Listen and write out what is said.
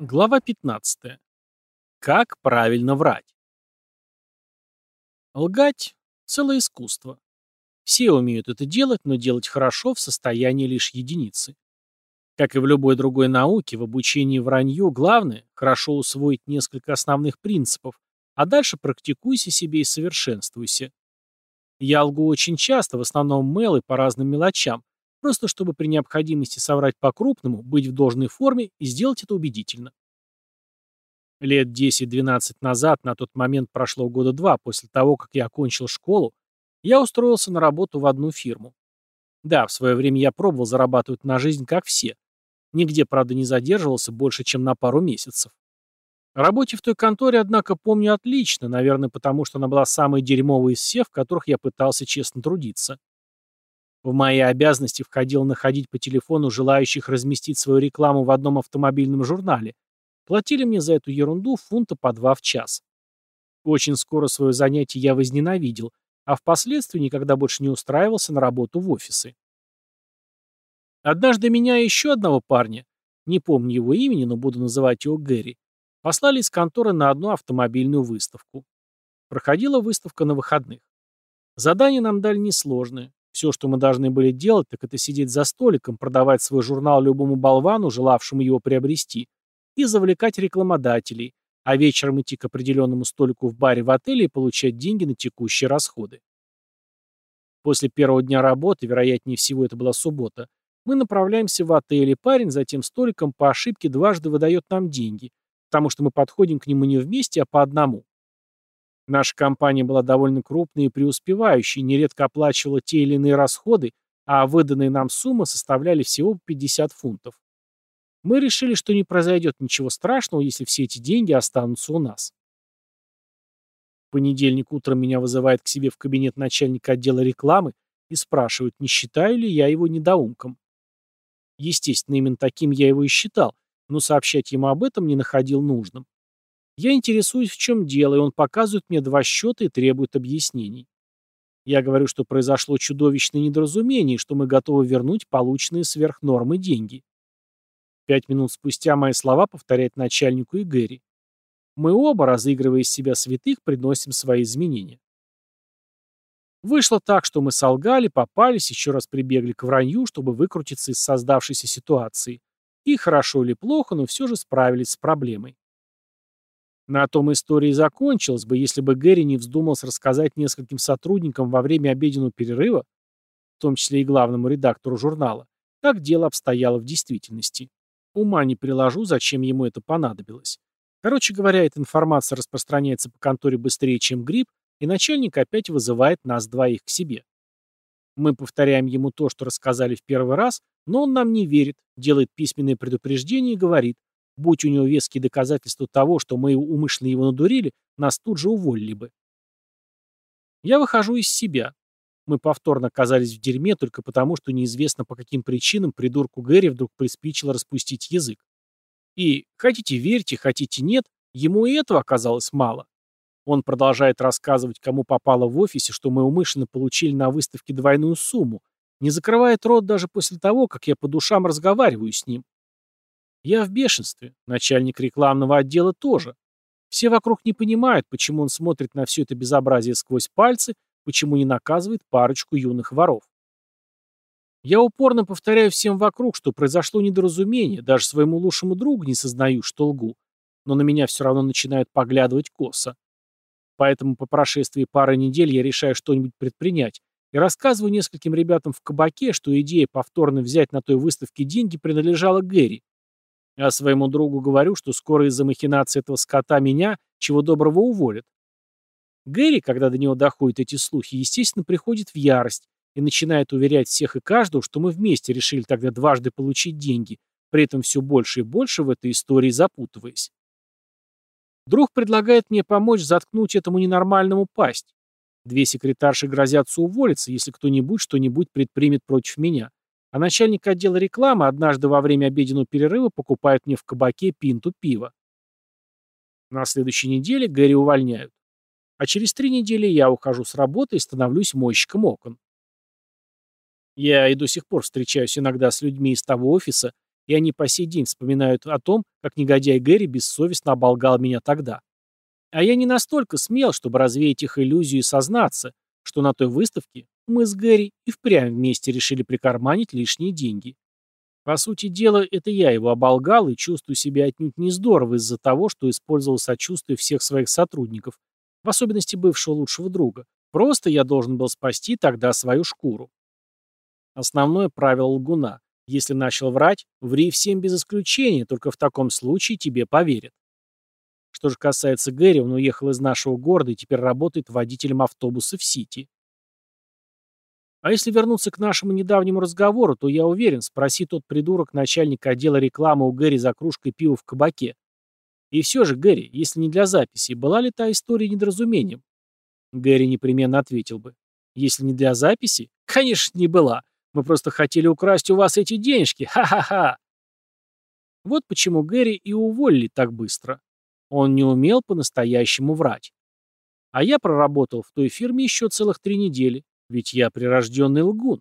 Глава 15. Как правильно врать? Лгать – целое искусство. Все умеют это делать, но делать хорошо в состоянии лишь единицы. Как и в любой другой науке, в обучении вранью главное – хорошо усвоить несколько основных принципов, а дальше практикуйся себе и совершенствуйся. Я лгу очень часто, в основном мелы по разным мелочам, просто чтобы при необходимости соврать по-крупному, быть в должной форме и сделать это убедительно. Лет 10-12 назад, на тот момент прошло года два после того, как я окончил школу, я устроился на работу в одну фирму. Да, в свое время я пробовал зарабатывать на жизнь, как все. Нигде, правда, не задерживался больше, чем на пару месяцев. О работе в той конторе, однако, помню отлично, наверное, потому что она была самой дерьмовой из всех, в которых я пытался честно трудиться. В мои обязанности входило находить по телефону желающих разместить свою рекламу в одном автомобильном журнале. Платили мне за эту ерунду фунта по два в час. Очень скоро свое занятие я возненавидел, а впоследствии никогда больше не устраивался на работу в офисы. Однажды меня и еще одного парня, не помню его имени, но буду называть его Гэри, послали из конторы на одну автомобильную выставку. Проходила выставка на выходных. Задание нам дали несложное. Все, что мы должны были делать, так это сидеть за столиком, продавать свой журнал любому болвану, желавшему его приобрести, и завлекать рекламодателей, а вечером идти к определенному столику в баре в отеле и получать деньги на текущие расходы. После первого дня работы, вероятнее всего это была суббота, мы направляемся в отель, и парень за тем столиком по ошибке дважды выдает нам деньги, потому что мы подходим к нему не вместе, а по одному. Наша компания была довольно крупной и преуспевающей, нередко оплачивала те или иные расходы, а выданные нам суммы составляли всего 50 фунтов. Мы решили, что не произойдет ничего страшного, если все эти деньги останутся у нас. В понедельник утром меня вызывает к себе в кабинет начальника отдела рекламы и спрашивает, не считаю ли я его недоумком. Естественно, именно таким я его и считал, но сообщать ему об этом не находил нужным. Я интересуюсь, в чем дело, и он показывает мне два счета и требует объяснений. Я говорю, что произошло чудовищное недоразумение, что мы готовы вернуть полученные сверх нормы деньги. Пять минут спустя мои слова повторяет начальнику и Гэри. Мы оба, разыгрывая из себя святых, приносим свои изменения. Вышло так, что мы солгали, попались, еще раз прибегли к вранью, чтобы выкрутиться из создавшейся ситуации. И хорошо или плохо, но все же справились с проблемой. На том история и закончилась бы, если бы Гэри не вздумался рассказать нескольким сотрудникам во время обеденного перерыва, в том числе и главному редактору журнала, как дело обстояло в действительности. Ума не приложу, зачем ему это понадобилось. Короче говоря, эта информация распространяется по конторе быстрее, чем грипп, и начальник опять вызывает нас двоих к себе. Мы повторяем ему то, что рассказали в первый раз, но он нам не верит, делает письменное предупреждение и говорит, Будь у него веские доказательства того, что мы умышленно его надурили, нас тут же уволили бы. Я выхожу из себя. Мы повторно оказались в дерьме только потому, что неизвестно по каким причинам придурку Гэри вдруг приспичило распустить язык. И, хотите верьте, хотите нет, ему и этого оказалось мало. Он продолжает рассказывать, кому попало в офисе, что мы умышленно получили на выставке двойную сумму, не закрывает рот даже после того, как я по душам разговариваю с ним. Я в бешенстве. Начальник рекламного отдела тоже. Все вокруг не понимают, почему он смотрит на все это безобразие сквозь пальцы, почему не наказывает парочку юных воров. Я упорно повторяю всем вокруг, что произошло недоразумение, даже своему лучшему другу не сознаю, что лгу, но на меня все равно начинают поглядывать косо. Поэтому по прошествии пары недель я решаю что-нибудь предпринять и рассказываю нескольким ребятам в кабаке, что идея повторно взять на той выставке деньги принадлежала Гэри. А своему другу говорю, что скоро из-за махинации этого скота меня, чего доброго, уволят. Гэри, когда до него доходят эти слухи, естественно, приходит в ярость и начинает уверять всех и каждого, что мы вместе решили тогда дважды получить деньги, при этом все больше и больше в этой истории запутываясь. Друг предлагает мне помочь заткнуть этому ненормальному пасть. Две секретарши грозятся уволиться, если кто-нибудь что-нибудь предпримет против меня. А начальник отдела рекламы однажды во время обеденного перерыва покупает мне в кабаке пинту пива. На следующей неделе Гэри увольняют. А через три недели я ухожу с работы и становлюсь мойщиком окон. Я и до сих пор встречаюсь иногда с людьми из того офиса и они по сей день вспоминают о том, как негодяй Гэри бессовестно оболгал меня тогда. А я не настолько смел, чтобы развеять их иллюзию и сознаться, что на той выставке мы с Гэри и впрямь вместе решили прикарманить лишние деньги. По сути дела, это я его оболгал и чувствую себя отнюдь не здорово из-за того, что использовал сочувствие всех своих сотрудников, в особенности бывшего лучшего друга. Просто я должен был спасти тогда свою шкуру. Основное правило лгуна. Если начал врать, ври всем без исключения, только в таком случае тебе поверят. Что же касается Гэри, он уехал из нашего города и теперь работает водителем автобуса в Сити. А если вернуться к нашему недавнему разговору, то я уверен, спроси тот придурок начальника отдела рекламы у Гэри за кружкой пива в кабаке. И все же, Гэри, если не для записи, была ли та история недоразумением? Гэри непременно ответил бы. Если не для записи? Конечно, не была. Мы просто хотели украсть у вас эти денежки. Ха-ха-ха. Вот почему Гэри и уволили так быстро. Он не умел по-настоящему врать. А я проработал в той фирме еще целых три недели. Ведь я прирожденный лгун.